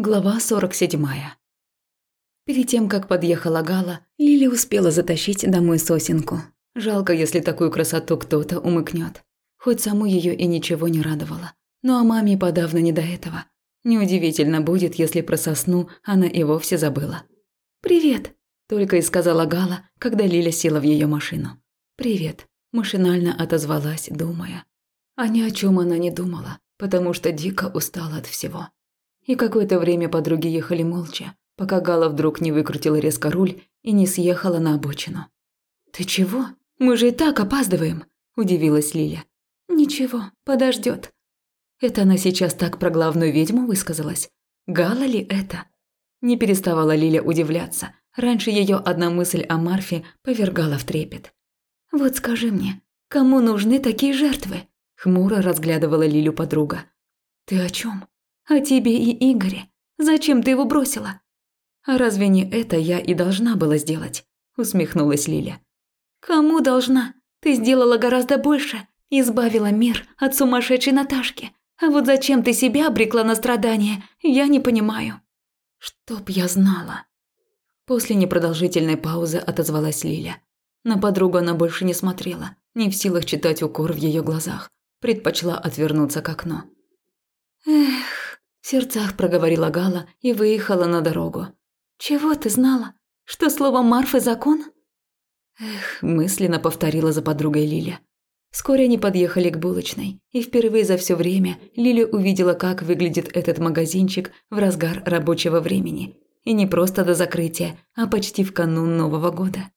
Глава 47. Перед тем, как подъехала Гала, Лили успела затащить домой сосенку. Жалко, если такую красоту кто-то умыкнет. Хоть саму ее и ничего не радовало. Ну а маме подавно не до этого. Неудивительно будет, если про сосну она и вовсе забыла. «Привет», – только и сказала Гала, когда Лиля села в ее машину. «Привет», – машинально отозвалась, думая. А ни о чем она не думала, потому что дико устала от всего. И какое-то время подруги ехали молча, пока Гала вдруг не выкрутила резко руль и не съехала на обочину. «Ты чего? Мы же и так опаздываем», – удивилась Лиля. «Ничего, подождет. Это она сейчас так про главную ведьму высказалась? Гала ли это? Не переставала Лиля удивляться. Раньше ее одна мысль о Марфе повергала в трепет. «Вот скажи мне, кому нужны такие жертвы?» Хмуро разглядывала Лилю подруга. «Ты о чем? О тебе и Игоре. Зачем ты его бросила? А разве не это я и должна была сделать? Усмехнулась Лиля. Кому должна? Ты сделала гораздо больше. Избавила мир от сумасшедшей Наташки. А вот зачем ты себя обрекла на страдания, я не понимаю. Чтоб я знала. После непродолжительной паузы отозвалась Лиля. На подругу она больше не смотрела, не в силах читать укор в ее глазах. Предпочла отвернуться к окну. Эх, в сердцах проговорила Гала и выехала на дорогу. «Чего ты знала? Что слово Марфы закон?» Эх, мысленно повторила за подругой Лиля. Вскоре они подъехали к булочной, и впервые за все время Лиля увидела, как выглядит этот магазинчик в разгар рабочего времени. И не просто до закрытия, а почти в канун Нового года.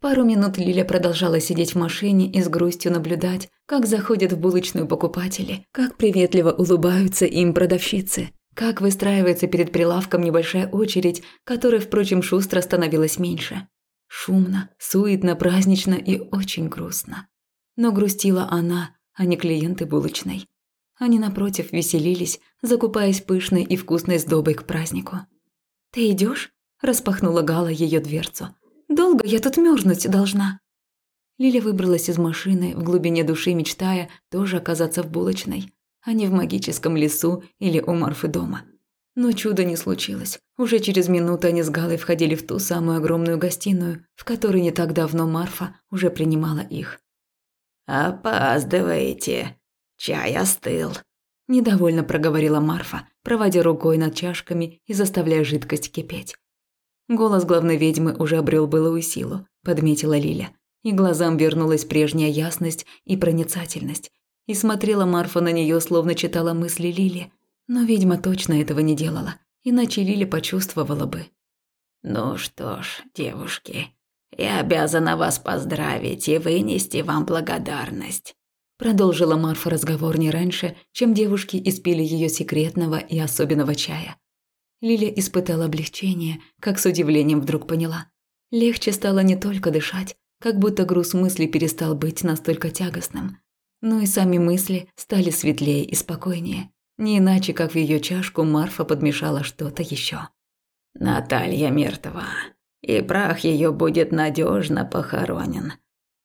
Пару минут Лиля продолжала сидеть в машине и с грустью наблюдать, как заходят в булочную покупатели, как приветливо улыбаются им продавщицы, как выстраивается перед прилавком небольшая очередь, которая, впрочем, шустро становилась меньше. Шумно, суетно, празднично и очень грустно. Но грустила она, а не клиенты булочной. Они, напротив, веселились, закупаясь пышной и вкусной сдобой к празднику. «Ты идешь? распахнула Гала ее дверцу – Долго я тут мерзнуть должна?» Лиля выбралась из машины, в глубине души мечтая тоже оказаться в булочной, а не в магическом лесу или у Марфы дома. Но чуда не случилось. Уже через минуту они с Галой входили в ту самую огромную гостиную, в которой не так давно Марфа уже принимала их. «Опаздываете. Чай остыл», – недовольно проговорила Марфа, проводя рукой над чашками и заставляя жидкость кипеть. Голос главной ведьмы уже обрел былую силу, подметила Лиля. И глазам вернулась прежняя ясность и проницательность. И смотрела Марфа на нее, словно читала мысли Лили. Но ведьма точно этого не делала, иначе Лиля почувствовала бы. «Ну что ж, девушки, я обязана вас поздравить и вынести вам благодарность», продолжила Марфа разговор не раньше, чем девушки испили ее секретного и особенного чая. Лиля испытала облегчение, как с удивлением вдруг поняла. Легче стало не только дышать, как будто груз мысли перестал быть настолько тягостным. Но и сами мысли стали светлее и спокойнее. Не иначе, как в ее чашку Марфа подмешала что-то еще. «Наталья мертва, и прах ее будет надежно похоронен.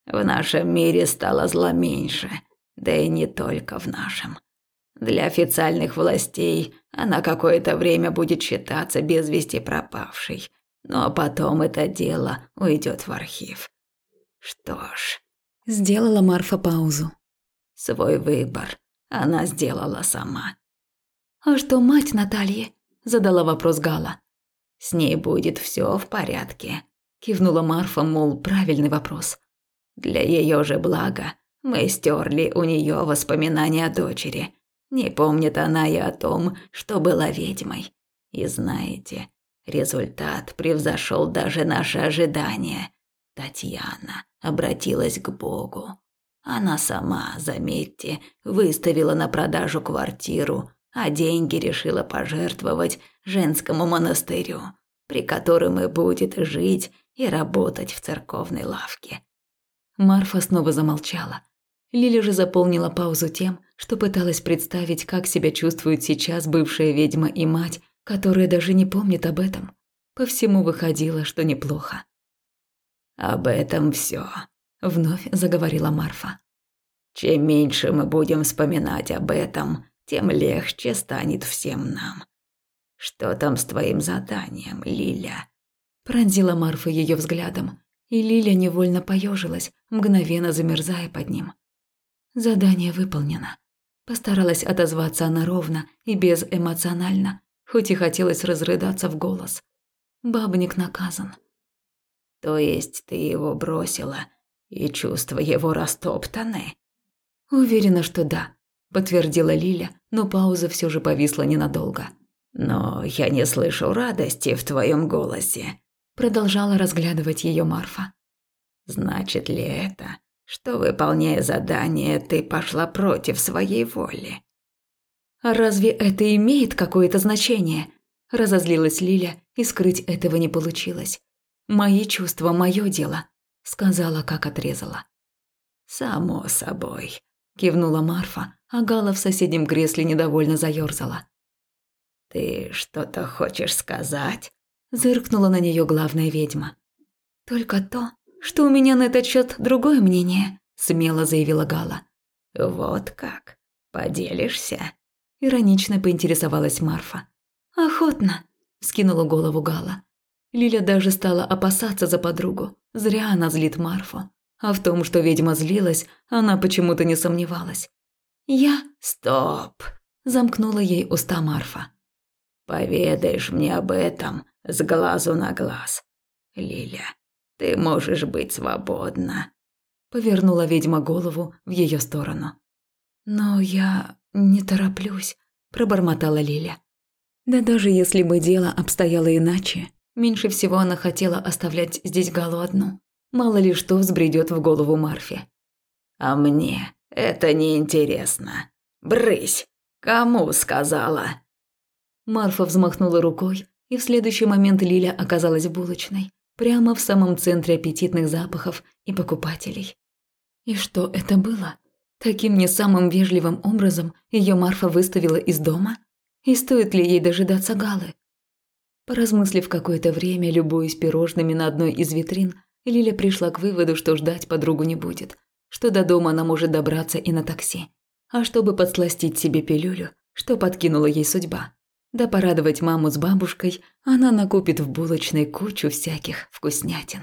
В нашем мире стало зла меньше, да и не только в нашем. Для официальных властей она какое-то время будет считаться без вести пропавшей, но потом это дело уйдет в архив. Что ж, сделала Марфа паузу. Свой выбор она сделала сама. А что мать Натальи? задала вопрос Гала. С ней будет все в порядке, кивнула Марфа, мол, правильный вопрос. Для ее же блага мы стерли у нее воспоминания о дочери, не помнит она и о том, что была ведьмой. И знаете, результат превзошел даже наши ожидания. Татьяна обратилась к Богу. Она сама, заметьте, выставила на продажу квартиру, а деньги решила пожертвовать женскому монастырю, при котором и будет жить и работать в церковной лавке. Марфа снова замолчала. Лиля же заполнила паузу тем, что пыталась представить, как себя чувствует сейчас бывшая ведьма и мать, которая даже не помнит об этом. По всему выходило, что неплохо. «Об этом все, вновь заговорила Марфа. «Чем меньше мы будем вспоминать об этом, тем легче станет всем нам. Что там с твоим заданием, Лиля?» Пронзила Марфа ее взглядом, и Лиля невольно поежилась, мгновенно замерзая под ним. Задание выполнено. Постаралась отозваться она ровно и безэмоционально, хоть и хотелось разрыдаться в голос. Бабник наказан. То есть ты его бросила, и чувства его растоптаны? Уверена, что да, подтвердила Лиля, но пауза все же повисла ненадолго. Но я не слышу радости в твоем голосе, продолжала разглядывать ее Марфа. Значит ли это, что выполняя задание, ты пошла против своей воли? А разве это имеет какое-то значение? Разозлилась Лиля, и скрыть этого не получилось. Мои чувства мое дело, сказала, как отрезала. Само собой, кивнула Марфа, а Гала в соседнем кресле недовольно заёрзала. Ты что-то хочешь сказать? зыркнула на нее главная ведьма. Только то, что у меня на этот счет другое мнение, смело заявила Гала. Вот как? Поделишься? Иронично поинтересовалась Марфа. Охотно, скинула голову Гала. Лиля даже стала опасаться за подругу. Зря она злит Марфу. А в том, что ведьма злилась, она почему-то не сомневалась. «Я...» «Стоп!» – замкнула ей уста Марфа. «Поведаешь мне об этом с глазу на глаз. Лиля, ты можешь быть свободна». Повернула ведьма голову в ее сторону. «Но я не тороплюсь», – пробормотала Лиля. Да даже если бы дело обстояло иначе, меньше всего она хотела оставлять здесь Галу одну. Мало ли что взбредет в голову Марфе. «А мне это не интересно. Брысь! Кому сказала?» Марфа взмахнула рукой, и в следующий момент Лиля оказалась в булочной, прямо в самом центре аппетитных запахов и покупателей. И что это было? Таким не самым вежливым образом ее Марфа выставила из дома? И стоит ли ей дожидаться Галы? Поразмыслив какое-то время, любуясь пирожными на одной из витрин, Лиля пришла к выводу, что ждать подругу не будет, что до дома она может добраться и на такси. А чтобы подсластить себе пилюлю, что подкинула ей судьба, да порадовать маму с бабушкой, она накупит в булочной кучу всяких вкуснятин.